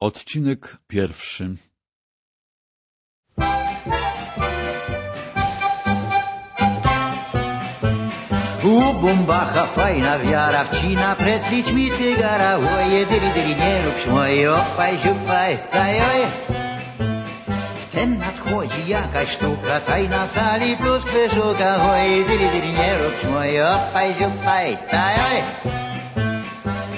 Odcinek pierwszy U Bumbacha fajna wiara, wcina preslić mi tygara, oje, dyri, dyri, nie rób moje, opaj, ziupaj, tajoj. Wtem nadchodzi jakaś sztuka, tajna sali plus kweszuka, oje, dyri, dyri, nie rób moje, opaj, ziupaj, tajoj.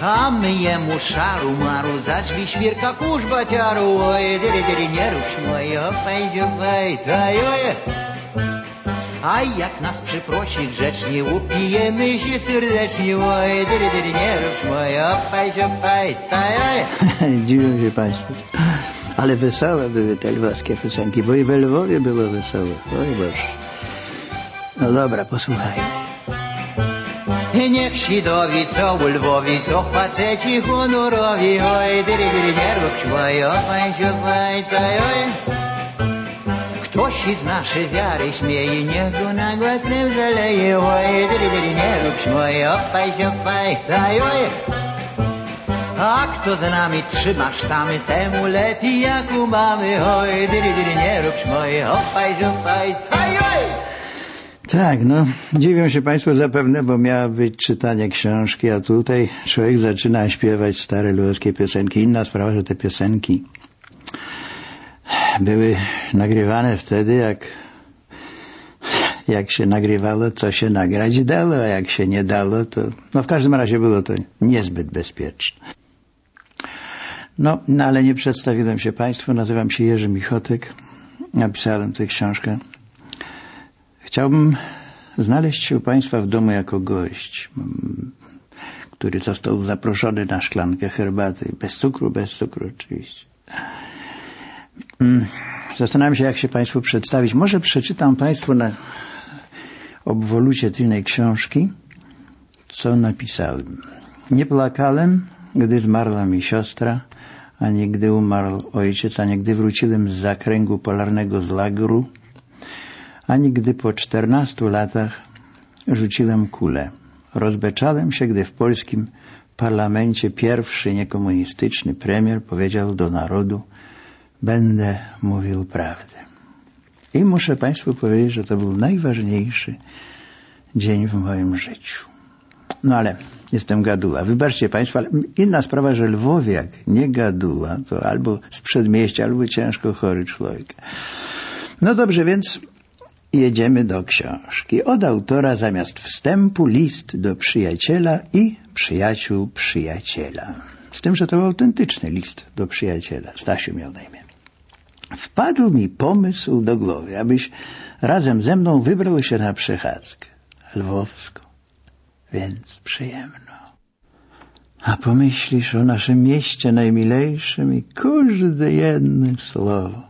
A my jemu szaru maru, za drzwi świerka kurz baciaru, oje, dyri, dyri, nie rób moje, opaj, ziupaj, tajoj. A jak nas przyprosi grzecznie, upijemy się serdecznie, oj, dyry, dyry, nie rób moja, opaj, opaj, tajaj. Dziwią się Państwo. Ale wesołe były te lwowskie piosenki, bo i we Lwowie było wesołe. Oj Boże. No dobra, posłuchajmy. Niech sidowi, co u Lwowi, co faceci honorowi, oj, dyry, dyry, nie rób moja, opaj, opaj, tajaj. Ktoś z naszej wiary śmieje, niech go nagła krew zaleje, oj, dyry, dyry, nie rób moje, opaj, opaj, tajaj. A kto z nami trzyma sztamy, temu lepiej jak u mamy, oj, dyry, dyry, nie rób moje, opaj, opaj, tajaj. Tak, no, dziwią się Państwo zapewne, bo miało być czytanie książki, a tutaj człowiek zaczyna śpiewać stare lwowskie piosenki. Inna sprawa, że te piosenki były nagrywane wtedy, jak, jak się nagrywało, co się nagrać dało, a jak się nie dało, to no w każdym razie było to niezbyt bezpieczne. No, no ale nie przedstawiłem się Państwu, nazywam się Jerzy Michotek, napisałem tę książkę. Chciałbym znaleźć się u Państwa w domu jako gość, który został zaproszony na szklankę herbaty, bez cukru, bez cukru oczywiście. Zastanawiam się, jak się Państwu przedstawić. Może przeczytam Państwu na obwolucie tylnej książki, co napisałem. Nie płakałem, gdy zmarła mi siostra, ani gdy umarł ojciec, ani gdy wróciłem z zakręgu polarnego z lagru, ani gdy po czternastu latach rzuciłem kulę. Rozbeczałem się, gdy w polskim parlamencie pierwszy niekomunistyczny premier powiedział do narodu będę mówił prawdę. I muszę Państwu powiedzieć, że to był najważniejszy dzień w moim życiu. No ale jestem gaduła. Wybaczcie Państwo, ale inna sprawa, że Lwowiak nie gaduła, to albo z przedmieścia, albo ciężko chory człowiek. No dobrze, więc jedziemy do książki. Od autora zamiast wstępu list do przyjaciela i przyjaciół przyjaciela. Z tym, że to był autentyczny list do przyjaciela. Stasiu miał na imię. Wpadł mi pomysł do głowy, abyś razem ze mną wybrał się na przechadzkę lwowską, więc przyjemno. A pomyślisz o naszym mieście najmilejszym i każde jedno słowo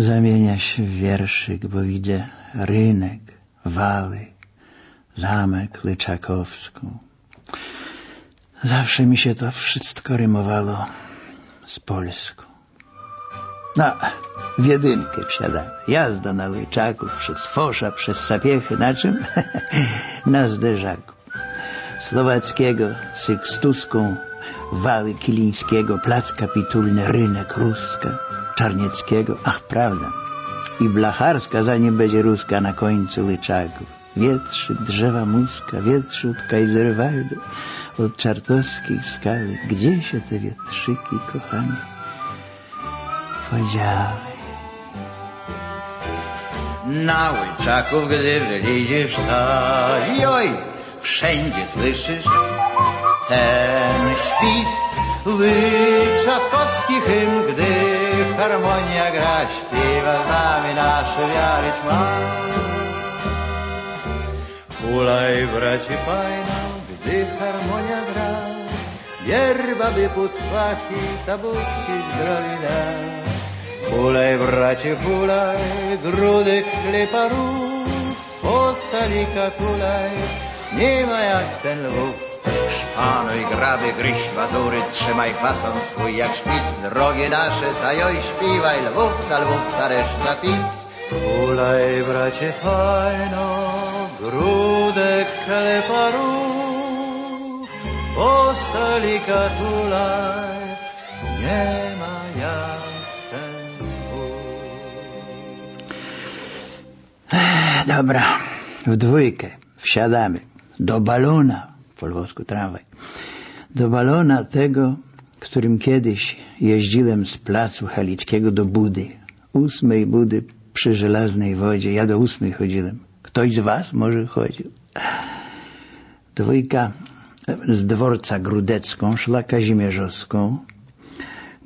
zamienia się w wierszyk, bo widzę rynek, wały, zamek Lyczakowską. Zawsze mi się to wszystko rymowało z Polską. No, w jedynkę wsiadamy. Jazda na Łyczaków, przez Fosza, przez Sapiechy. Na czym? na zderzaku. Słowackiego, Sykstuską, Wały Kilińskiego, Plac Kapitulny, Rynek Ruska, Czarnieckiego. Ach, prawda. I Blacharska, zanim będzie Ruska na końcu Łyczaków. Wietrzy, drzewa muska, wietrzy od Kaiserwaldu, od czartowskiej skały. Gdzie się te wietrzyki, kochani? podziały. Na łyczaków, gdy wyliziesz tak, oj, wszędzie słyszysz ten świst. Łyczakowski hymn, gdy harmonia gra, śpiewa z nami nasze wiary tma. Hulaj, bracie, fajna, gdy harmonia gra, Yerba by putwaki, tabuci zdrowi da. Hulaj, bracie, hulaj, grudek chleparów, posali katulaj, nie ma jak ten lwów. Ano i graby, gryź mazury, trzymaj fason swój jak szpic. Drogie nasze, zajoj, śpiwaj, lwówca, lwówca, reszta pic. Hulaj, bracie, fajno, grudek kaleparu, postalika tulaj, nie ma jak ten. Dobra, w dwójkę wsiadamy do balona po lwowsku tramwaj, do balona tego, którym kiedyś jeździłem z placu Halickiego do Budy, ósmej Budy przy Żelaznej Wodzie. Ja do ósmej chodziłem. Ktoś z was może chodził. Dwójka z dworca Grudecką szła Kazimierzowską,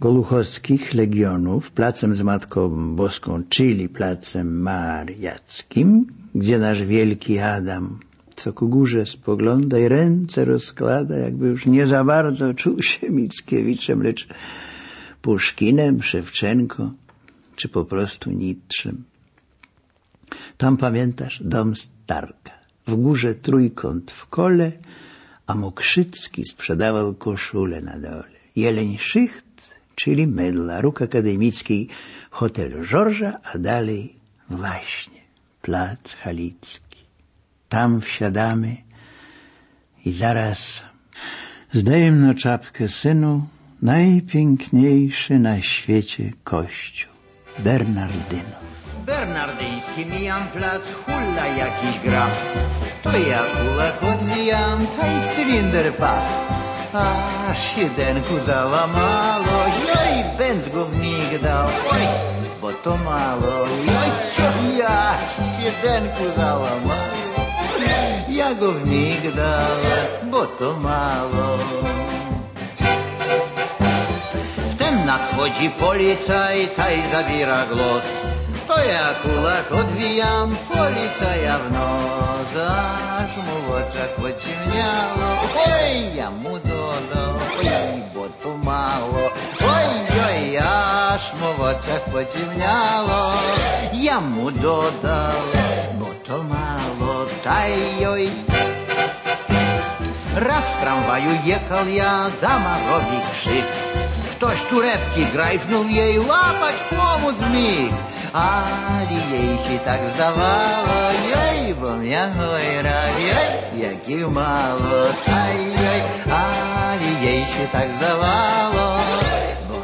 Goluchowskich Legionów, placem z Matką Boską, czyli placem mariackim, gdzie nasz wielki Adam co ku górze spogląda i ręce rozkłada, jakby już nie za bardzo czuł się Mickiewiczem, lecz Puszkinem, Szewczenko, czy po prostu Nitrzem. Tam pamiętasz dom Starka, w górze trójkąt w kole, a Mokrzycki sprzedawał koszulę na dole. Jeleń Szycht, czyli mydla, róg akademicki, hotel Żorża, a dalej właśnie plac Halicki. Tam wsiadamy i zaraz zdajemy na czapkę synu najpiękniejszy na świecie kościół Bernardynów. Bernardyński mijam plac, hulla jakiś graf. To ja kulak odwijam, taj cylinder pach. Aż jedenku załamało, joj, bęc go wmigdał, oj, bo to mało, joj, ja jedenku załamało. Wmigdał, bo to mało. Wtem nadchodzi policaj, taj zabiera głos. To ja kulak odwijam, policaja w nos, aż mu w oczach pociemniało. Oj, ja mu dodał, oj, bo to mało. Oj, oj, aż mu w oczach pociemniało. Ja mu dodał, bo to mało, taj, oj. Raz w tramwaju jechał ja, dama robi krzyk. Ktoś turetki grajfnął jej, łapać pomóc mig. Ali jej się tak zdawało, jej, bo miałem rak, jej, jakich mało, aj, jej, ali jej się tak zdawało, bo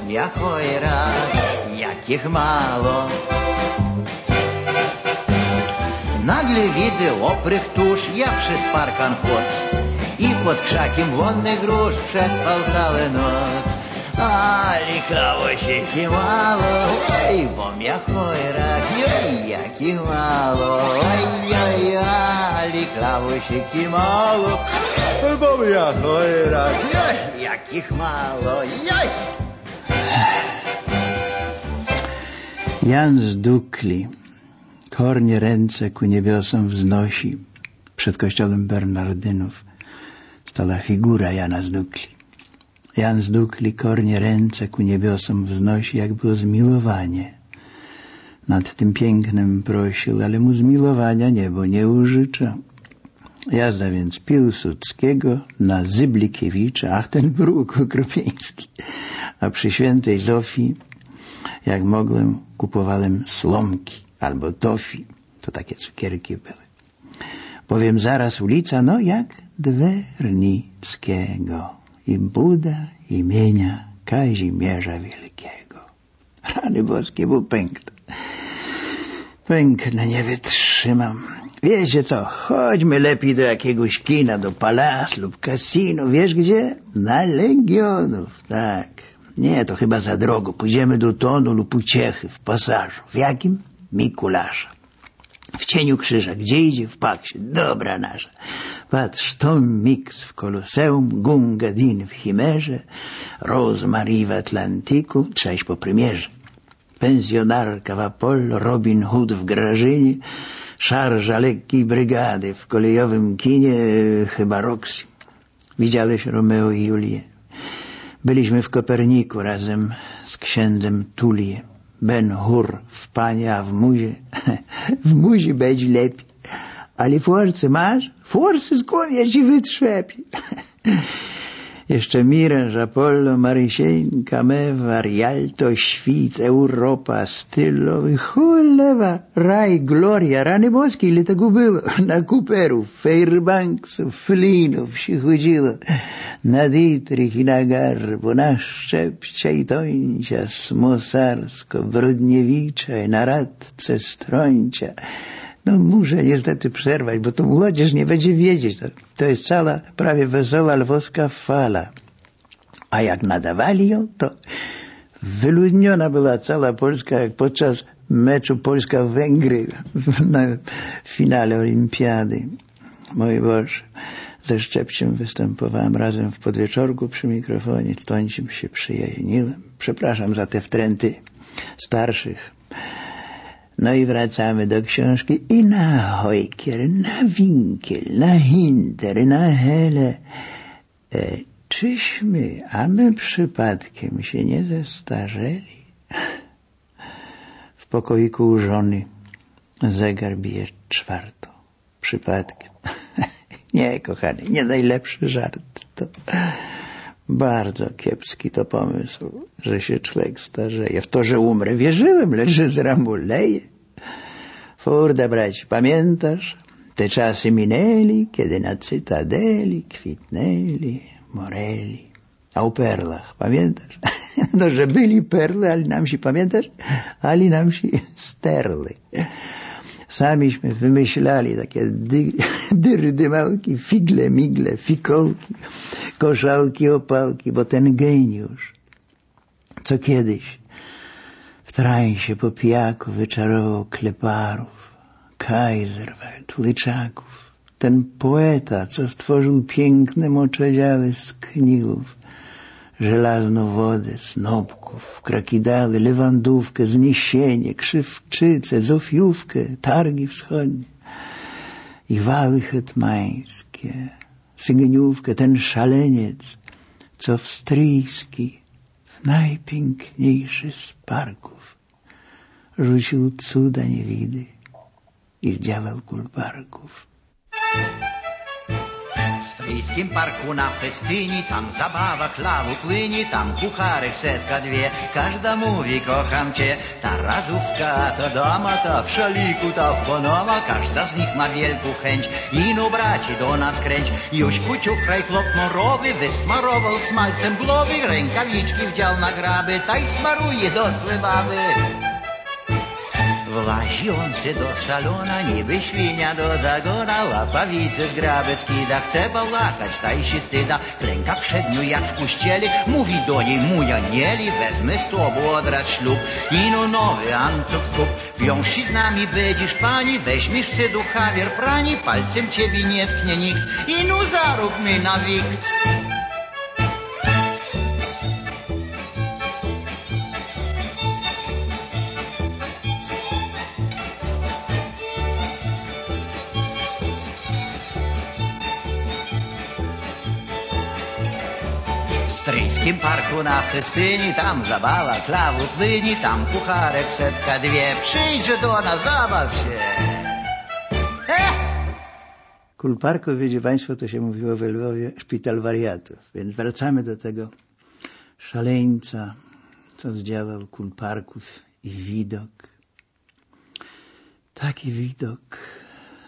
Nagle widzę oprych tuż, ja przez parkan chodzę i pod krzakiem wonny grusz przespał cały noc. Ali klało się kimało, oj, bo miachoj rak, oj, jaki mało, oj, oj, ali klało się kimało, bo miachoj rak, oj, jakich mało, oj. Jan z Dukli kornie ręce ku niebiosom wznosi przed kościołem Bernardynów. Stała figura Jana z Dukli. Jan z Dukli kornie ręce ku niebiosom wznosi, jakby o zmiłowanie. Nad tym pięknym prosił, ale mu zmiłowania niebo nie użycza. Jazda więc Piłsudskiego na Zyblikiewicza, ach ten bruk okropieński. A przy świętej Zofii, jak mogłem, kupowałem slomki albo tofi. To takie cukierki były. Bowiem zaraz ulica, no jak Dwernickiego i Buda imienia Kazimierza Wielkiego. Rany boskie, był pękny. Pęknę, nie wytrzymam. Wiecie co, chodźmy lepiej do jakiegoś kina, do Palas lub kasino. Wiesz gdzie? Na Legionów, tak. Nie, to chyba za drogo. Pójdziemy do Tonu lub Uciechy w pasażu. W jakim? Mikulasza. W cieniu krzyża. Gdzie idzie? W paksie. Dobra nasza. Patrz, Tom Mix w Koloseum, Gungadin w Chimerze, Rosemary w Atlantiku, iść po premierze. Pensjonarka w Apollo, Robin Hood w Grażynie, szarża lekkiej brygady w kolejowym kinie, chyba Roxy. Widziałeś Romeo i Julię? Byliśmy w Koperniku razem z księdzem Tuliem. Ben Hur w panie, a w muzie, w muzie będzie lepiej. Ale forsy masz? Forsy skąd ja ci wytrzepię? Jeszcze Miręż, Apollo, Marysieńka, Mewa, Rialto, Świt, Europa, Stylo, cholewa, raj, gloria, rany boskie, ile tego było. Na Cooperów, Fairbanksów, Flinów się chodziło. Na Dietrich i na Garbo, na Szczepcia i Tońcia, Smosarsko, Brodniewicza i na Radce Strońcia. No muszę niestety przerwać, bo to młodzież nie będzie wiedzieć. To, jest cała prawie wesoła lwowska fala. A jak nadawali ją, to wyludniona była cała Polska, jak podczas meczu Polska-Węgry na finale olimpiady. Mój Boże, ze Szczepciem występowałem razem w podwieczorku przy mikrofonie, z się przyjaźniłem. Przepraszam za te wtręty starszych. No i wracamy do książki i na Hojkier, na Winkiel, na Hinter, na Hele. E, czyśmy, a my przypadkiem się nie zestarzeli? W pokoiku u żony zegar bije czwarto. Przypadkiem. nie, kochany, nie najlepszy żart. To bardzo kiepski to pomysł, że się człowiek starzeje. W to, że umrę, wierzyłem, lecz że zramuleje. Furde, brać, pamiętasz? Te czasy minęli, kiedy na cytadeli kwitnęli moreli. A o perlach, pamiętasz? No, że byli perły, ale nam się, pamiętasz? Ali nam się sterly. Samiśmy wymyślali takie dy, dyrdymalki, figle, migle, fikołki, koszalki, opałki, bo ten geniusz, co kiedyś w transie po pijaku wyczarował kleparów, Kaiserwald, Lyczaków, ten poeta, co stworzył piękne moczodziały z knigów, żelazną wodę, snopków, krakidały, lewandówkę, zniesienie, krzywczycę, zofiówkę, targi wschodnie i wały hetmańskie, sygnówkę, ten szaleniec, co wstryjski w najpiękniejszy z parków rzucił cuda niewidy i wdziałał kulparków. W stryjskim parku na festyni, tam zabawa klawu płynie, tam kucharek setka dwie, każda mówi kocham cię. Ta razówka, ta dama, ta w szaliku, ta w ponoma, każda z nich ma wielką chęć. Ino braci do nas kręć, już kuciuchraj chlop morowy, wysmarował smalcem głowy, rękawiczki wdział na graby, taj smaruje do złe baby. Włazi on się do salona, niby świnia do zagona, łapawice z grabecki, da chce połakać, taj się styda, klęka przed nią jak w puścieli, mówi do niej, muja nieli, wezmę z tobą odraz ślub, ino nowy antok kup, wiąż się z nami będziesz pani, weźmiesz sy duchawier prani, palcem ciebie nie tknie nikt, ino zarób mi na wikt. Parku na festyni, tam zabawa, klawu płyni, tam pucharek setka dwie, przyjdźże do nas, zabaw się. Eh! Kulparków, wiecie Państwo, to się mówiło w Lwowie, szpital wariatów. Więc wracamy do tego szaleńca, co zdziałał Kulparków i widok. Taki widok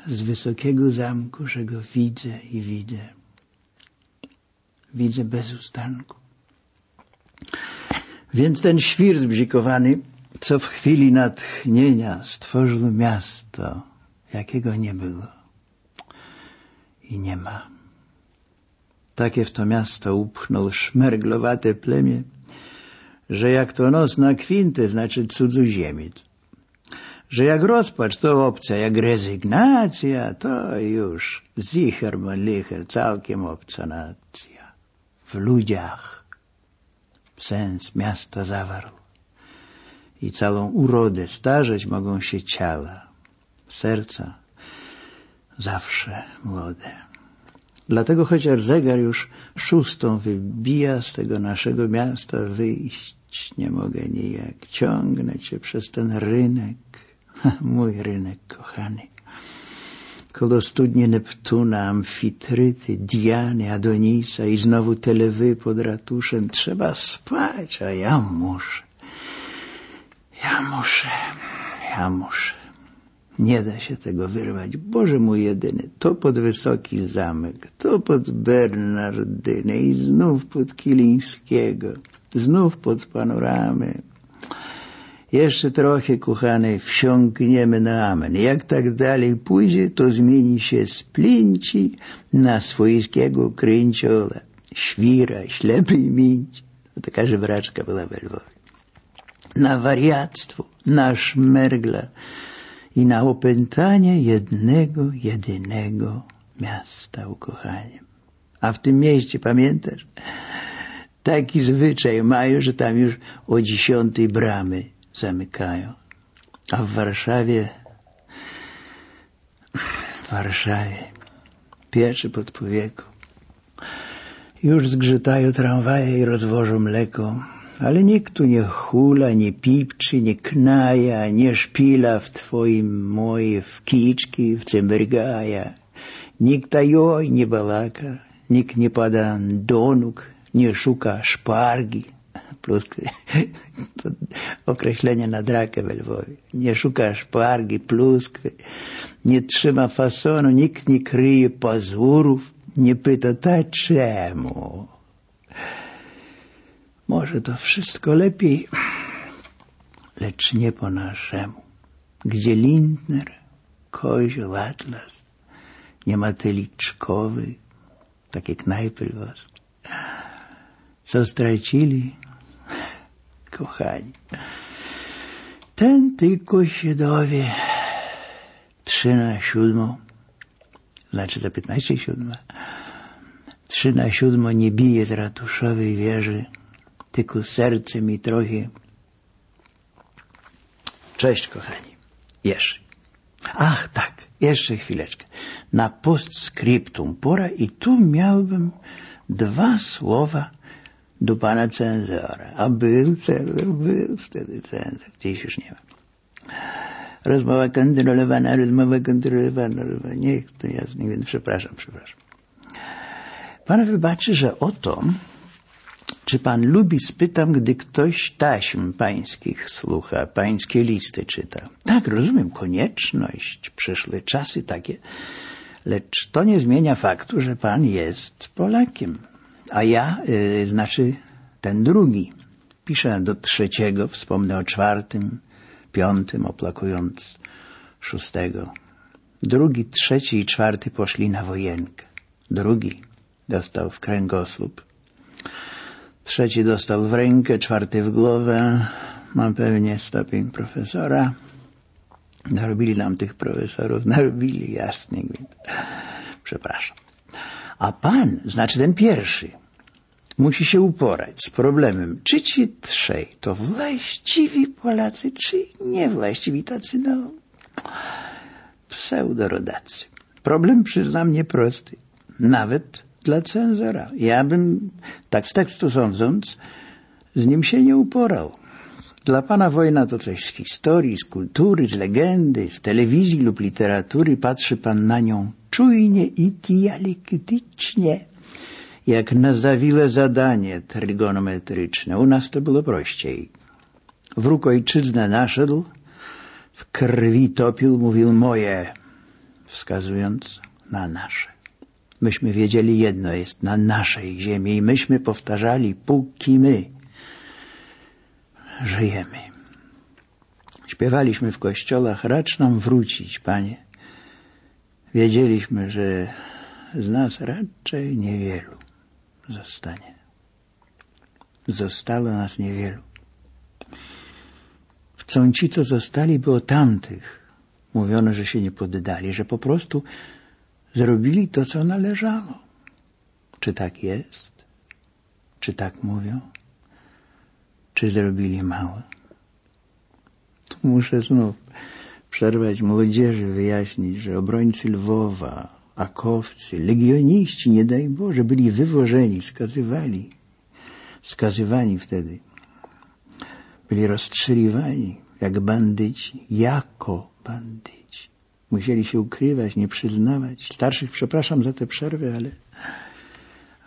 z wysokiego zamku, że go widzę i widzę. Widzę bez ustanku. Więc ten świr zbzikowany, co w chwili natchnienia stworzył miasto, jakiego nie było i nie ma. Takie w to miasto upchnął szmerglowate plemię, że jak to nos na kwintę, znaczy cudzoziemiec. Że jak rozpacz to obca, jak rezygnacja, to już zicher licher, całkiem obca nacja. W ludziach sens miasta zawarł i całą urodę starzeć mogą się ciała, serca zawsze młode. Dlatego chociaż zegar już szóstą wybija z tego naszego miasta wyjść nie mogę nijak. Ciągnę cię przez ten rynek, mój rynek kochany. Koło studnie Neptuna, Amfitryty, Diany, Adonisa i znowu te lewy pod ratuszem. Trzeba spać, a ja muszę. Ja muszę, ja muszę. Nie da się tego wyrwać. Boże mój jedyny, to pod Wysoki Zamek, to pod Bernardynę i znów pod Kilińskiego, znów pod Panoramę Jeszcze trochę, kochane, wsiąkniemy na amen. Jak tak dalej pójdzie, to zmieni się z plinci na swojskiego kręciola. Świra, ślepy i mięć. To taka żebraczka była we Lwowie. Na wariactwo, na szmergla i na opętanie jednego, jedynego miasta ukochaniem. A w tym mieście, pamiętasz? Taki zwyczaj mają, że tam już o dziesiątej bramy zamykają. A w Warszawie, w Warszawie, pieczy pod powieką. Już zgrzytają tramwaje i rozwożą mleko, ale nikt tu nie hula, nie pipczy, nie knaja, nie szpila w twoim moje w kiczki, w cembergaja. Nikt ajoj nie balaka, nikt nie pada do nóg, nie szuka szpargi, pluskwy, to określenie na drakę we Lwowie. Nie szuka szpargi, pluskwy, nie trzyma fasonu, nikt nie kryje pazurów, nie pyta, ta czemu? Może to wszystko lepiej, lecz nie po naszemu. Gdzie Lindner, Kozioł, Atlas, nie ma tyliczkowy, takie knajpy was. Co stracili? Kochani. Ten tylko się dowie. Trzy na siódmą, znaczy za piętnaście siódma. Trzy na siódmą nie bije z ratuszowej wieży, tylko serce mi trochę. Cześć, kochani. Jeszcze. Ach, tak, jeszcze chwileczkę. Na postscriptum pora i tu miałbym dwa słowa do pana cenzora. A był cenzor, był wtedy cenzor. Dziś już nie ma. Rozmowa kontrolowana, rozmowa kontrolowana, rozmowa. Niech to ja nie wiem, przepraszam, przepraszam. Pan wybaczy, że o to, czy pan lubi, spytam, gdy ktoś taśm pańskich słucha, pańskie listy czyta. Tak, rozumiem, konieczność, przyszłe czasy takie, lecz to nie zmienia faktu, że pan jest Polakiem. A ja, y, znaczy ten drugi. Piszę do trzeciego, wspomnę o czwartym, piątym, oplakując szóstego. Drugi, trzeci i czwarty poszli na wojenkę. Drugi dostał w kręgosłup. Trzeci dostał w rękę, czwarty w głowę. Mam pewnie stopień profesora. Narobili nam tych profesorów, narobili jasny. Przepraszam. A pan, znaczy ten pierwszy, musi się uporać z problemem, czy ci trzej to właściwi Polacy, czy niewłaściwi tacy, no, pseudorodacy. Problem, przyznam, nieprosty. Nawet dla cenzora. Ja bym, tak z tekstu sądząc, z nim się nie uporał. Dla pana wojna to coś z historii, z kultury, z legendy, z telewizji lub literatury. Patrzy pan na nią czujnie i dialektycznie, jak na zawile zadanie trygonometryczne. U nas to było prościej. Wróg ojczyznę naszedł, w krwi topił, mówił moje, wskazując na nasze. Myśmy wiedzieli jedno jest na naszej ziemi i myśmy powtarzali, póki my żyjemy. Śpiewaliśmy w kościołach, racz nam wrócić, Panie. Wiedzieliśmy, że z nas raczej niewielu zostanie. Zostało nas niewielu. Chcą ci, co zostali, by o tamtych mówiono, że się nie poddali, że po prostu zrobili to, co należało. Czy tak jest? Czy tak mówią? Czy zrobili mało? Tu muszę znów przerwać młodzieży, wyjaśnić, że obrońcy Lwowa, akowcy, legioniści, nie daj Boże, byli wywożeni, skazywali, skazywani wtedy. Byli rozstrzeliwani jak bandyci, jako bandyci. Musieli się ukrywać, nie przyznawać. Starszych przepraszam za tę przerwę, ale,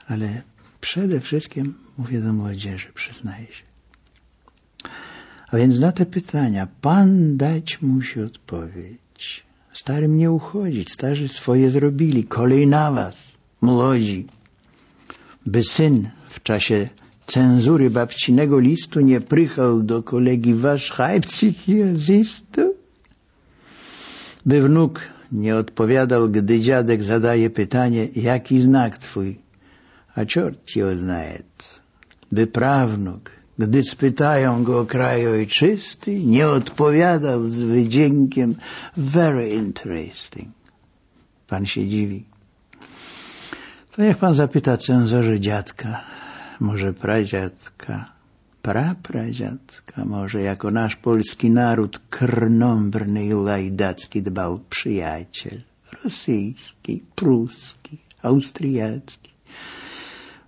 ale przede wszystkim mówię do młodzieży, przyznaję się. A więc na te pytania Pan dać musi odpowiedź. Starym nie uchodzić, starzy swoje zrobili, kolej na was, młodzi. By syn w czasie cenzury babcinego listu nie prychał do kolegi wasz du? By wnuk nie odpowiadał, gdy dziadek zadaje pytanie, jaki znak twój? A czort ci oznajet. By prawnuk, gdy spytają go o kraj ojczysty, nie odpowiadał z wydźwiękiem very interesting. Pan się dziwi. To niech pan zapyta cenzorze dziadka, może pradziadka, prapradziadka, może jako nasz polski naród krnąbrny i lajdacki dbał przyjaciel, rosyjski, pruski, austriacki.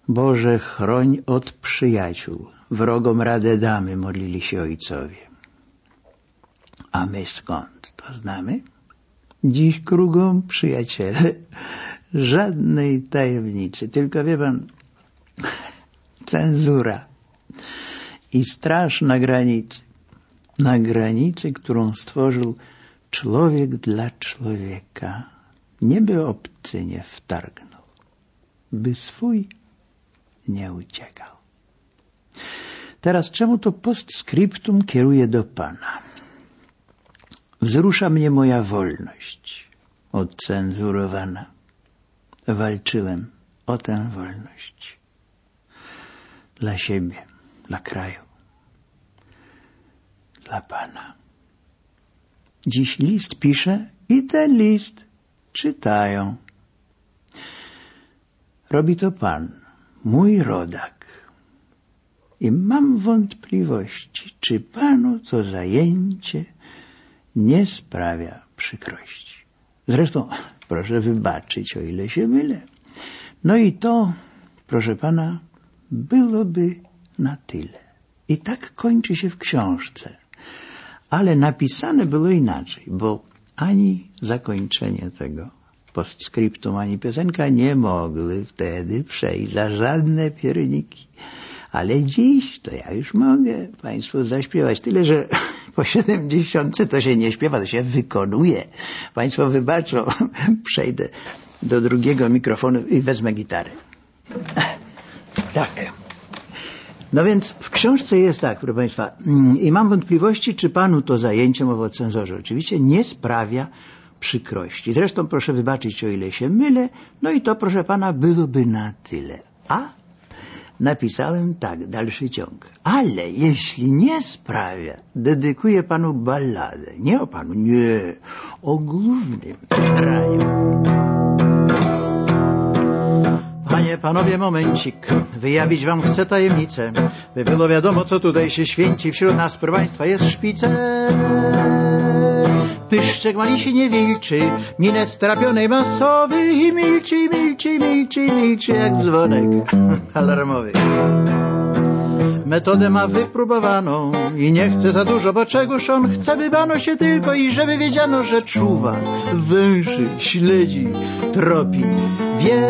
Boże, chroń od przyjaciół, wrogom radę damy, modlili się ojcowie. A my skąd to znamy? Dziś krugą przyjaciele, żadnej tajemnicy, tylko wie pan, cenzura i straż na granicy. Na granicy, którą stworzył człowiek dla człowieka. Nie by obcy nie wtargnął, by swój nie uciekał. Teraz czemu to postscriptum kieruje do Pana? Wzrusza mnie moja wolność, odcenzurowana. Walczyłem o tę wolność dla siebie, dla kraju, dla Pana. Dziś list piszę i ten list czytają. Robi to Pan, mój rodak. I mam wątpliwości, czy Panu to zajęcie nie sprawia przykrości. Zresztą proszę wybaczyć, o ile się mylę. No i to, proszę Pana, byłoby na tyle. I tak kończy się w książce. Ale napisane było inaczej, bo ani zakończenie tego postscriptum, ani piosenka nie mogły wtedy przejść za żadne pierniki. Ale dziś to ja już mogę Państwu zaśpiewać. Tyle, że po siedemdziesiątce to się nie śpiewa, to się wykonuje. Państwo wybaczą, przejdę do drugiego mikrofonu i wezmę gitarę. Tak. No więc w książce jest tak, proszę Państwa, mm, i mam wątpliwości, czy Panu to zajęcie, mowa o cenzorze oczywiście, nie sprawia przykrości. Zresztą proszę wybaczyć, o ile się mylę, no i to, proszę Pana, byłoby na tyle. A napisałem tak, dalszy ciąg. Ale jeśli nie sprawia, dedykuję Panu balladę. Nie o Panu, nie, o głównym raju. Panie, panowie, momencik. Wyjawić wam chcę tajemnicę, by było wiadomo, co tutaj się święci. Wśród nas, proszę państwa, jest szpicer. Pyszczek mali się nie wilczy, minę strapionej masowy i milczy, milczy, milczy, milczy jak dzwonek alarmowy. Metodę ma wypróbowaną i nie chce za dużo, bo czegoż on chce, by bano się tylko i żeby wiedziano, że czuwa, węży, śledzi, tropi, wie,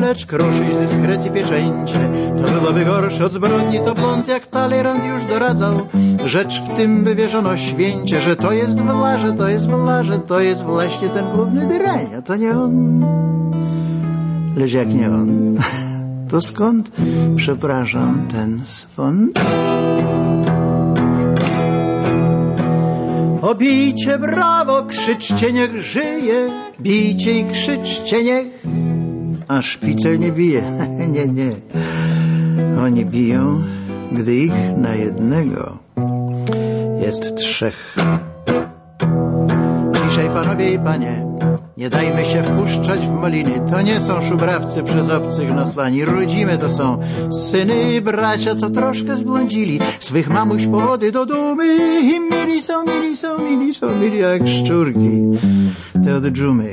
lecz kruszyć dyskrecji pieczęcie. To byłoby gorsze od zbrodni, to błąd jak Talleyrand już doradzał. Rzecz w tym, by wierzono święcie, że to jest wla, że to jest wla, że to jest właśnie ten główny drań, a to nie on. Lecz jak nie on to skąd, przepraszam, ten swąd? Obijcie brawo, krzyczcie, niech żyje, bijcie i krzyczcie, niech... A szpicel nie bije, nie, nie. Oni biją, gdy ich na jednego jest trzech. Dzisiaj, panowie i panie, nie dajmy się wpuszczać w maliny. To nie są szubrawcy przez obcych nasłani. Rodzime to są syny i bracia, co troszkę zbłądzili. Swych mamuś powody do dumy i mili są, mili są, mili są, mili jak szczurki. Te od dżumy.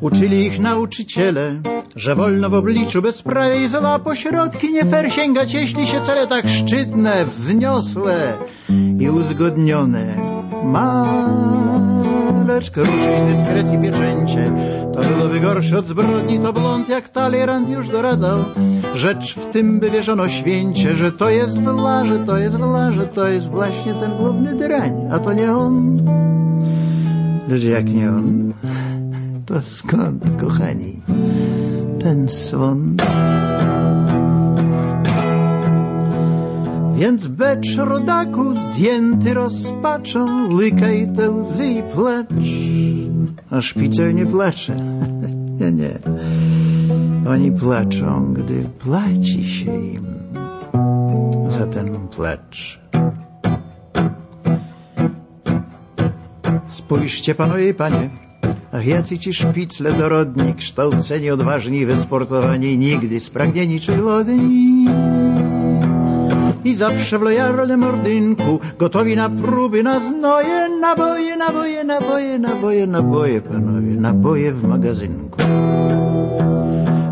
Uczyli ich nauczyciele, że wolno w obliczu bezprawie i zła pośrodki nie fair sięgać, jeśli się cele tak szczytne, wzniosłe i uzgodnione ma lecz kruszyć dyskrecji pieczęcie. To byłoby gorsze od zbrodni, to błąd jak Talleyrand już doradzał. Rzecz w tym, by wierzono święcie, że to jest wla, że to jest wla, że to jest właśnie ten główny drań, a to nie on. Lecz jak nie on, to skąd, kochani, ten swon. Więc becz rodaku zdjęty rozpaczą, lykaj te łzy i plecz. A szpicer nie płacze. nie, nie. Oni płaczą, gdy płaci się im za ten płacz. Spójrzcie, panowie i panie, ach jacy ci szpicle dorodni, kształceni, odważni, wysportowani, nigdy spragnieni czy głodni. I zawsze w lojalnym ordynku, gotowi na próby, na znoje, naboje, naboje, naboje, naboje, naboje, panowie, naboje w magazynku.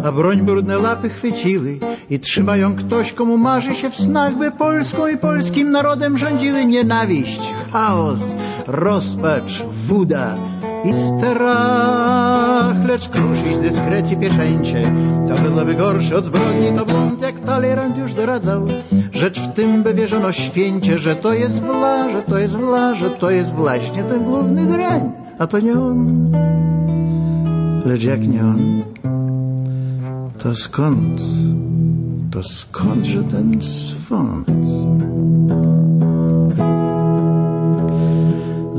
A broń brudne lapy chwycili i trzymają ktoś, komu marzy się w snach, by Polską i polskim narodem rządzili nienawiść, chaos, rozpacz, wuda i strach, lecz kruszyć dyskrecji pieszęcie. To byłoby gorsze od zbrodni, to błąd, jak Talleyrand już doradzał. Rzecz w tym, by wierzono święcie, że to jest wla, że to jest wla, że to jest właśnie ten główny drań, a to nie on. Lecz jak nie on, to skąd, to skądże ten swąd?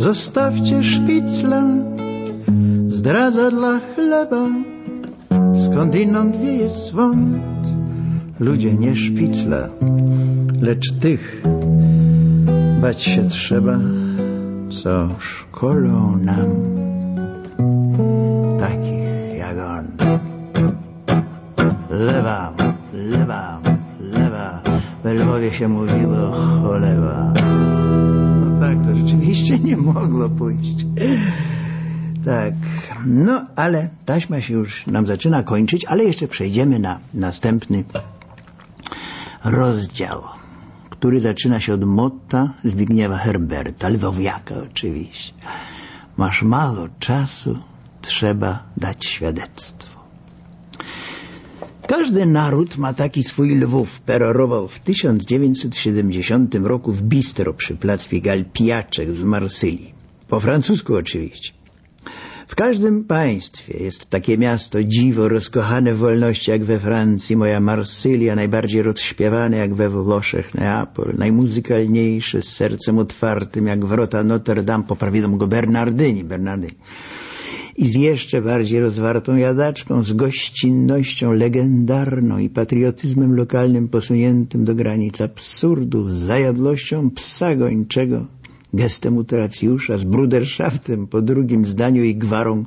Zostawcie szpiclę, zdradza dla chleba, skądinąd wieje swąd. Ludzie nie szpicle, lecz tych bać się trzeba, co szkolą nam takich jak on. Lewa, lewa, lewa, w Lwowie się mówiło cholewa. Tak, to rzeczywiście nie mogło pójść. Tak, no ale taśma się już nam zaczyna kończyć, ale jeszcze przejdziemy na następny rozdział, który zaczyna się od motta Zbigniewa Herberta, Lwowiaka oczywiście. Masz mało czasu, trzeba dać świadectwo. Każdy naród ma taki swój Lwów. Perorował w 1970 roku w Bistro przy Placwie Galpijaczek z Marsylii. Po francusku oczywiście. W każdym państwie jest takie miasto dziwo rozkochane w wolności jak we Francji, moja Marsylia, najbardziej rozśpiewane jak we Włoszech, Neapol, najmuzykalniejszy, z sercem otwartym jak wrota Notre Dame, poprawiono go Bernardyni, Bernardyni i z jeszcze bardziej rozwartą jadaczką, z gościnnością legendarną i patriotyzmem lokalnym posuniętym do granic absurdu, z zajadłością psa gończego, gestem utracjusza, z bruderszaftem po drugim zdaniu i gwarą,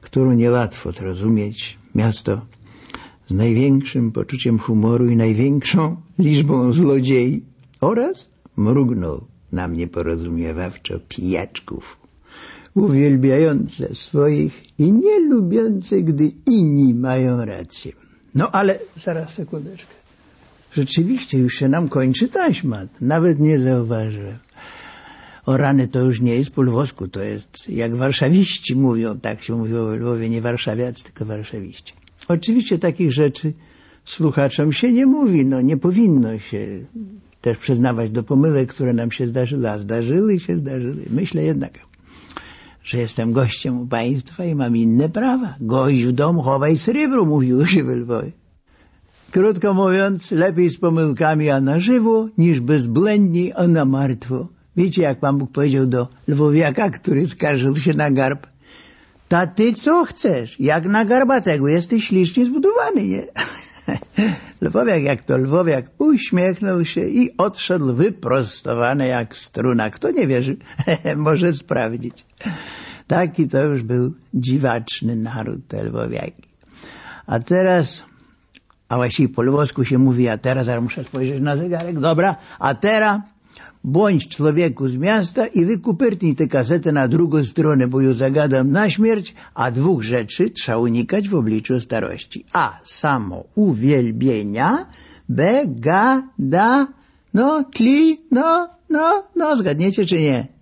którą niełatwo zrozumieć. Miasto z największym poczuciem humoru i największą liczbą zlodziei oraz mrugnął na mnie porozumiewawczo pijaczków uwielbiające swoich i nie lubiące, gdy inni mają rację. No ale zaraz sekundeczkę. Rzeczywiście już się nam kończy taśma. Nawet nie zauważyłem. O rany to już nie jest po to jest jak warszawiści mówią, tak się mówiło w Lwowie, nie warszawiacy, tylko warszawiści. Oczywiście takich rzeczy słuchaczom się nie mówi, no nie powinno się też przyznawać do pomyłek, które nam się zdarzyły, a zdarzyły się, zdarzyły. Myślę jednak, że jestem gościem u państwa i mam inne prawa. W dom, chowaj srebro, mówiło się w Lwowie. Krótko mówiąc, lepiej z pomyłkami, a na żywo, niż bezbłędnie, a na martwo. Wiecie, jak Pan Bóg powiedział do lwowiaka, który skarżył się na garb? Ta ty co chcesz? Jak na garbatego jesteś ślicznie zbudowany, nie? Lwowiak jak to lwowiak uśmiechnął się i odszedł wyprostowany jak struna. Kto nie wierzy, może sprawdzić. Taki to już był dziwaczny naród lwowiaki. A teraz, a właściwie po lwowsku się mówi, a teraz, teraz muszę spojrzeć na zegarek, dobra, a teraz bądź człowieku z miasta i wykupertnij tę kasetę na drugą stronę, bo ją zagadam na śmierć, a dwóch rzeczy trzeba unikać w obliczu starości. A. Samo uwielbienia. B. Gada. No, tli. No, no, no, zgadniecie czy nie?